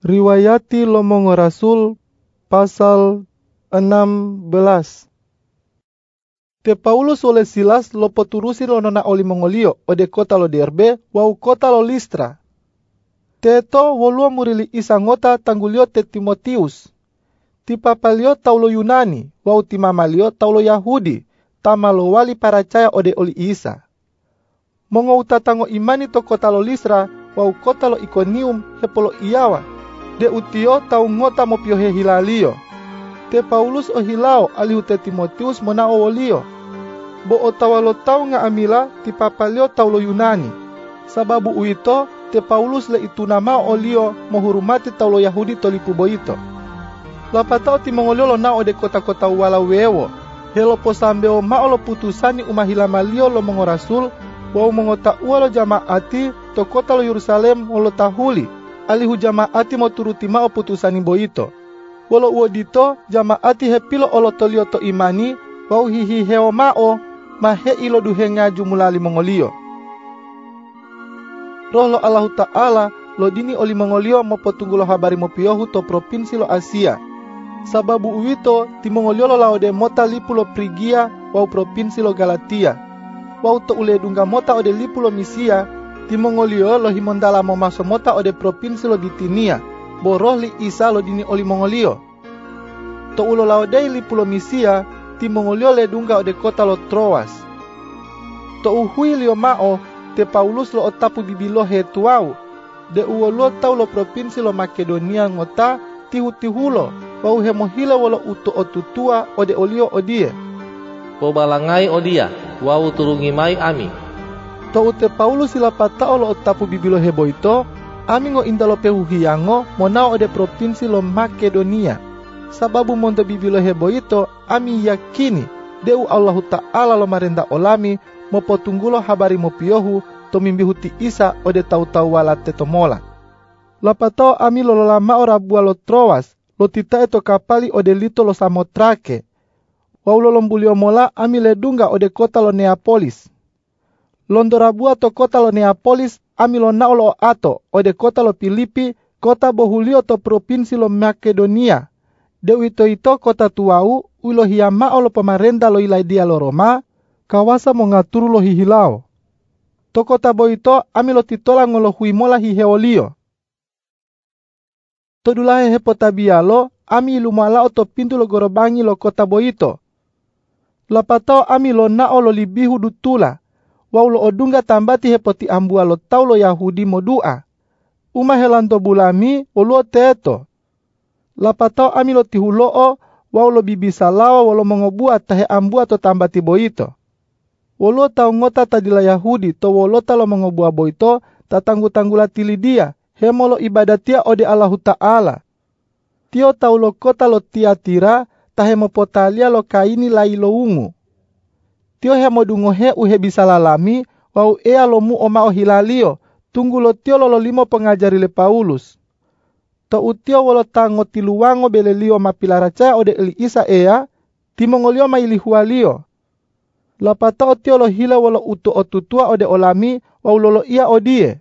Riwayati Lomongo Rasul pasal 16 Te Paulus oleh Silas lo nona oli mongolio ode kota lo derbe wau kota lo listra. Te to wolua murili isa ngota tanggulio te Timotius. Ti papalio taulo Yunani wau ti mamalio taulo Yahudi tamalo wali paracaya ode oli isa. Mongo utatango imani to kota lo listra wau kota lo Ikonium hepolo iawa de utio tau ngota mo pio he hilalio. Te Paulus o hilao te Timotius mona o olio. Bo o tawalo tau nga amila ti papalio tau lo Yunani. Sababu uito te Paulus le itu nama olio mohurumati tau lo Yahudi tolipu boito. Lapatao ti mongolio na de kota-kota wala wewo. Helo posambeo ma lo putusani umahila malio lo mongorasul wau mongota ua lo jamaati to kota lo Yerusalem lo tahuli alihu jamaati mo turuti mao putusani boito. Wolo uo dito jamaati hepilo olo tolio to imani wau hihi heo mao ma he ilo duhe ngaju mulali mongolio. Roh lo Allahu Ta'ala lo dini oli mongolio mo potunggulo habari mo piohu to provinsi lo Asia. Sababu uwito ti mongolio lo laode mota lipu lo Prigia wau provinsi lo Galatia. Wau to ule dunga mota ode lipu lo Misia ti Mongolio lo himondala mo maso mota ode provinsi lo Bitinia, boroh li isa lo dini oli Mongolio. To ulo laodei li pulo Misia, ti Mongolio le dunga ode kota lo Troas. To uhui lio mao, te Paulus lo otapu bibilo he tuau, de uo lo tau lo provinsi lo Makedonia ngota tihu tihulo, wau he mohila walo uto otutua ode olio odie. Pobalangai odia, wau turungi mai ami, to ute Paulus sila patao lo otapu bibilo hebo ito, ami ngo indalo pehuhiyango monao ode provinsi lo Makedonia. Sababu monto bibilo hebo ito, ami yakini deu Allahu Ta'ala lo marenda olami mo potunggulo habari mo piohu to mimbihuti isa ode tau-tau wala tetomola. Lapatao ami lo lama ora bua lo Troas, lo tita eto kapali ode lito lo Samotrake. Waulo lombulio mola ami ledunga ode kota lo Neapolis londorabua to kota lo Neapolis ami lo naolo ato ode kota lo Filipi kota bohulio to provinsi lo Makedonia. To ito kota tuau ulo hiyama lo pemarenda lo ilai dia lo Roma kawasa mo ngaturu lo hihilao. To kota boito ami lo titola ngolo huimola hiheolio. To dulahe hepotabialo ami ilumala to pintu lo gorobangi lo kota boito. Lapatao ami lo nao lo libihu dutula waulo odunga tambati hepoti ambua lo tau lo Yahudi mo dua. Uma helanto bulami olo teto. Lapatau ami lo tihuloo waulo bibisa lawa walo mongobua tahe ambua to tambati boito. Wolo tau ngota tadila Yahudi to wolo talo mongobua boito tatanggu-tanggula tili dia hemolo ibadatia ode Allahu Ta'ala. Tio tau lo kota lo tiatira tahe mopotalia lo kaini lai lo ungu tio he modungo he uhe bisa lalami wau ea lomu oma o hilalio tunggu lo tio lo limo pengajari le Paulus. To utio wolo tango tiluwango belelio mapilara ode eli isa ea timongolio maili hualio. Lapata o tio lo hila wolo utu otutua ode olami wau lolo ia odie.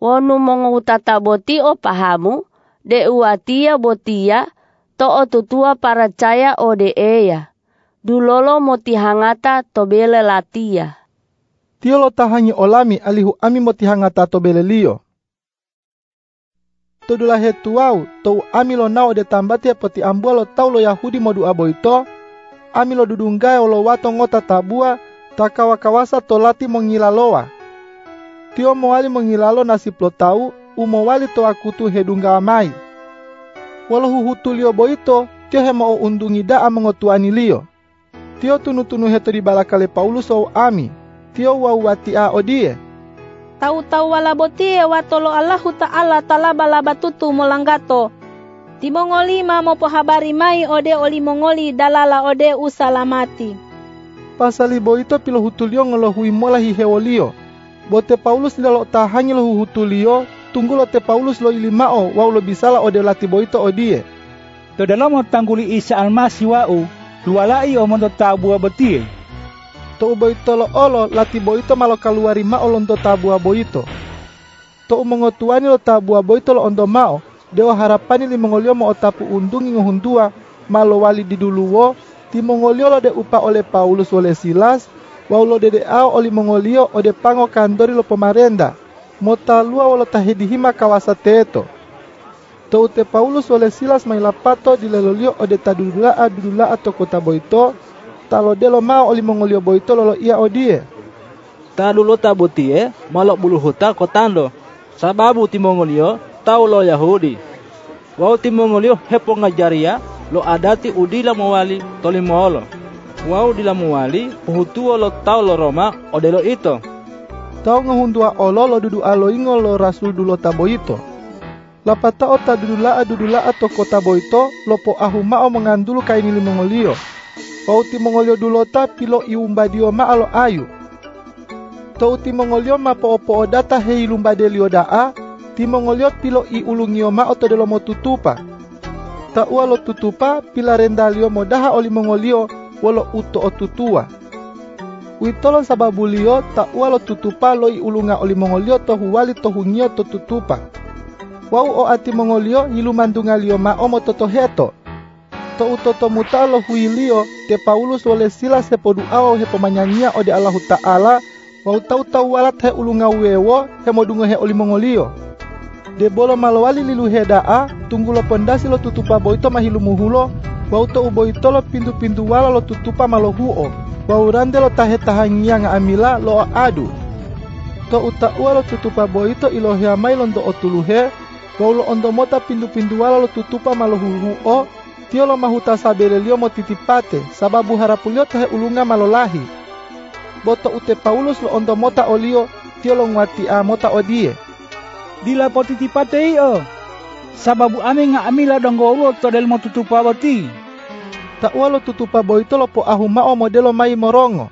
Wonu mongo utata boti o pahamu de uatia botia to otutua paracaya ode ea dulolo moti hangata tobele latia. Tiolo tahangi olami alihu ami moti hangata tobele lio. Todula hetuau tou ami lo nao de tambati poti ambua lo tau lo Yahudi modu aboito, ami lo dudunggai lo wato ngota tabua takawa kawasa tolati mongilaloa. Tio moali mongilalo nasi tau umo wali to akutu hedungga amai. Walau huhutulio boito, tio hema o undungi daa mengotuani lio. Tio tunu-tunu di balakale Paulus o ami. Tio wa wati a odie. Tau-tau wala botie watolo Allahu Ta'ala talaba laba tutu molanggato. Ti mongoli ma mo habari mai ode oli mongoli dalala ode usalamati. Pasali bo ito pilo hutulio ngolo hui mola hi heolio. Bote Paulus lalo tahangi lo hutulio tunggu lo te Paulus lo ilimao wau lo bisala ode lati bo ito odie. To dalam tangguli Isa almasi wau lualai o mondo tabua betie. To boito lo olo lati boito malo kaluari ma olondo tabua boito. To umongotuani lo tabua boito lo ondo mao Dewa harapani li mongolio mo otapu undungi ngohundua malo wali di duluwo ti mongolio lo de upa oleh Paulus oleh Silas waulo dede ao oli mongolio ode pango kandori lo pemarenda mota lua walo tahedihima kawasa teto to ute Paulus oleh Silas mai lapato di lelolio ode tadudula dudula atau kota boito talo delo mau oli mongolio boito lolo ia odie tadulo tabutie malok bulu huta kotando sababu ti mongolio tau lo Yahudi Wau ti mongolio hepo ngajaria lo adati udila mawali toli molo. Wau dila mawali puhutua lo tau lo Roma odelo ito. Tau ngahundua olo lo dudu alo ingo lo rasul dulo tabo ito. Lapata ota dudula dudula atau kota boito lopo ahumao mengandulu kaini li mongolio. Wau ti mongolio dulota pilo iumbadio ma alo ayu. Tau ti mongolio ma po opo odata hei lumbadelio daa Timongolio pilo i ulungio ma oto delo mo tutupa. Ta ua lo tutupa pila rendalio mo daha oli mongolio wolo uto o tutua. Uitolo sababulio ta ua lo tutupa lo ulunga oli mongolio to huwali to hungio to tutupa. Wau o ati mongolio hilu mandungalio ma omo toto heto. To utoto muta lo huilio te Paulus wole sila sepodu awo hepo manyanyia ode Allahu Ta'ala. Wau tau tau walat he ulunga wewo he modungo he oli mongolio. De bolo malowali lilu hedaa tunggu lo pondasi lo tutupa boito mahilu muhulo. Wauto uboito lo pintu-pintu wala lo tutupa malohuo waurande lo tahe tahangia nga amila lo adu. To uta ua lo tutupa boito ilo heamai londo otuluhe waulo ondo mota pintu-pintu wala lo tutupa malohuo tio lo mahuta sabelelio mo titipate sababu harapulio tahe ulunga malolahi boto ute Paulus lo ondo mota olio tio lo ngwati a mota odie dila potiti patei o. Sababu ame nga amila dongo ulo to del mo tutupa boti. Ta walo tutupa boito lo po ahuma o modelo mai morongo.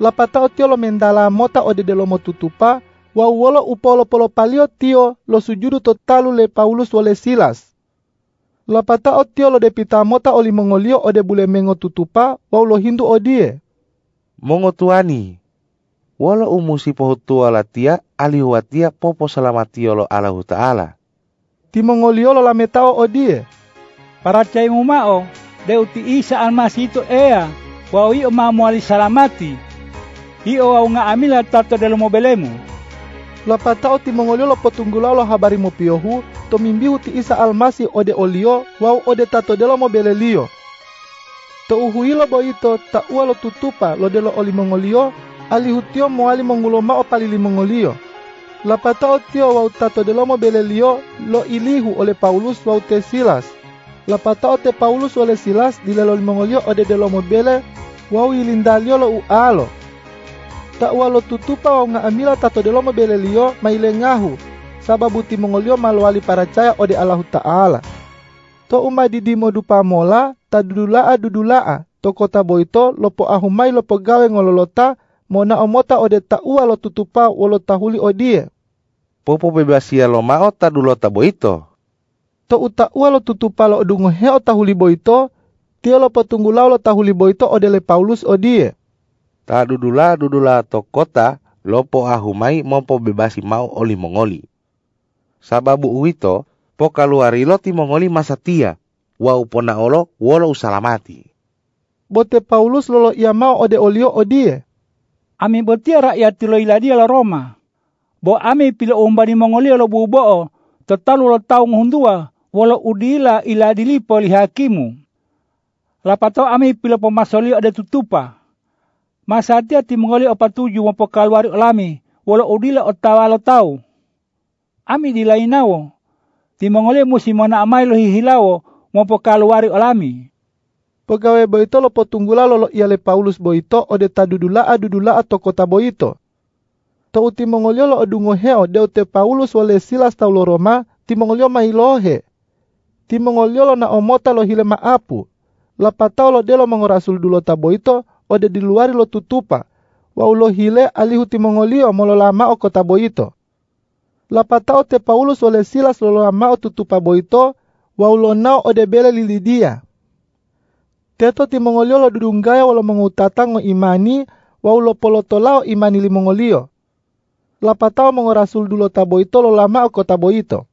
Lapata o tio lo mendala mota o de delo mo tutupa, wa wolo upolo polo palio tio lo sujudu totalu le Paulus wole Silas. Lapata o tio lo de pita mota oli mongolio o de bule mengo tutupa, wa lo hindu odie. Mongo tuani, wala umusi pohutua latia alihuatia popo salamatio lo Allahu Ta'ala. Timongolio lo lametao odie. Para cai mumao, de uti isa almasito ea, wa i o mamuali salamati. I o au nga amila tato delo mobelemu. Lapatao timongolio lo potunggulao lo habari mo piohu, to mimbihu ti isa almasi ode olio, wau ode tato delo mobelelio. To uhuilo boito ta ua lo tutupa lo delo oli mongolio, alihutio moali monguloma o palili mongolio. Lapatao tio wau tato de lomo belelio lo ilihu oleh Paulus wau te Silas. Lapatao te Paulus oleh Silas di lelo mongolio ode de lomo bele wau ilindalio lo ualo. Ta ua lo tutupa wau nga amila tato de lomo belelio mailengahu sababu ti mongolio maluali paracaya ode Allah Ta'ala. To uma didimo dupa mola ta dudulaa dudulaa to kota boito lopo ahumai lopo gawe ngololota mona omota ode ta ua lo tutupa wolo tahuli odie. Popo bebasia lo mao ta dulo ta boito. To uta ua lo tutupa lo dungo heo tahuli boito, tio lo petunggulau lo tahuli boito ode le Paulus odie. Ta dudula dudula to kota lopo ahumai mompo bebasi mau oli mongoli. Sababu uito, po kaluari lo ti mongoli masatia, wa upona olo wolo usalamati. Bote Paulus lolo ia mau ode olio odie. Ami botia rakyat tilo iladia la Roma. Bo ami pila umbani Mongolia lo bubo tetalu lo tau ngundua wala udila ila dilipo li hakimu. Lapato ami pila pemasoli ada tutupa. Masatia ti Mongolia opa tuju mopo kalwari olami wala udila otawa lo tau. Ami dilainawo. Ti Mongolia musimona amai lo hihilawo mopo kalwari olami. Pegawai boito lo potunggula lo iale Paulus boito ode tadudula adudula atau kota boito. To uti mongolio lo odungo heo de ute Paulus wale silas tau lo Roma, ti mongolio mailohe. Ti mongolio lo na omota lo hile maapu. Lapatau lo de lo mongorasul dulo taboito ode di luari lo tutupa. Wa ulo hile alihu ti mongolio molo lama o kota boito. Lapatau te Paulus wale silas lo lama o tutupa boito, wa ulo nao ode bele lilidia. Teto ti mongolio lo dudunggaya walo mengutatang ngo imani wau lo polotolao imani li mongolio. Lapatao mongorasul dulo tabo ito lo lama o kota boito.